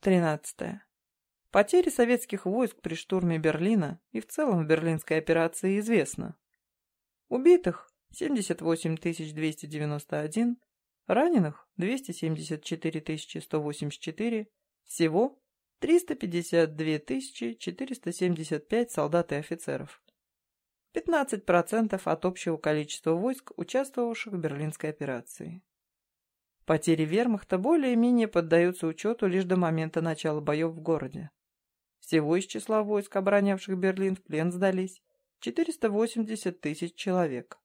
13. Потери советских войск при штурме Берлина и в целом в берлинской операции известно. Убитых 78 291, раненых 274 184, всего 352 475 солдат и офицеров. 15% от общего количества войск, участвовавших в Берлинской операции. Потери вермахта более-менее поддаются учету лишь до момента начала боев в городе. Всего из числа войск, оборонявших Берлин, в плен сдались 480 тысяч человек.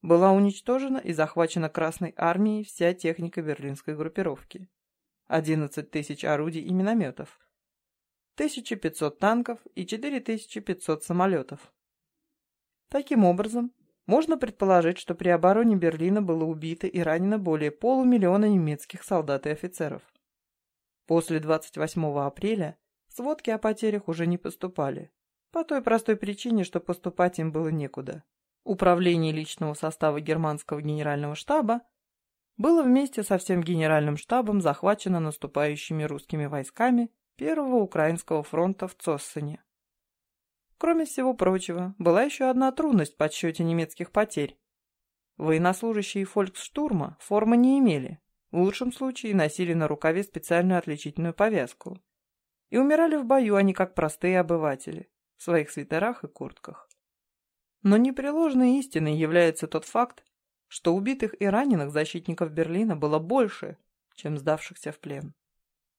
Была уничтожена и захвачена Красной армией вся техника берлинской группировки. 11 тысяч орудий и минометов, 1500 танков и 4500 самолетов. Таким образом, можно предположить, что при обороне Берлина было убито и ранено более полумиллиона немецких солдат и офицеров. После 28 апреля сводки о потерях уже не поступали, по той простой причине, что поступать им было некуда. Управление личного состава германского генерального штаба было вместе со всем генеральным штабом захвачено наступающими русскими войсками Первого Украинского фронта в Цоссене. Кроме всего прочего, была еще одна трудность в подсчете немецких потерь. Военнослужащие фольксштурма формы не имели, в лучшем случае носили на рукаве специальную отличительную повязку. И умирали в бою они как простые обыватели, в своих свитерах и куртках. Но непреложной истиной является тот факт, что убитых и раненых защитников Берлина было больше, чем сдавшихся в плен.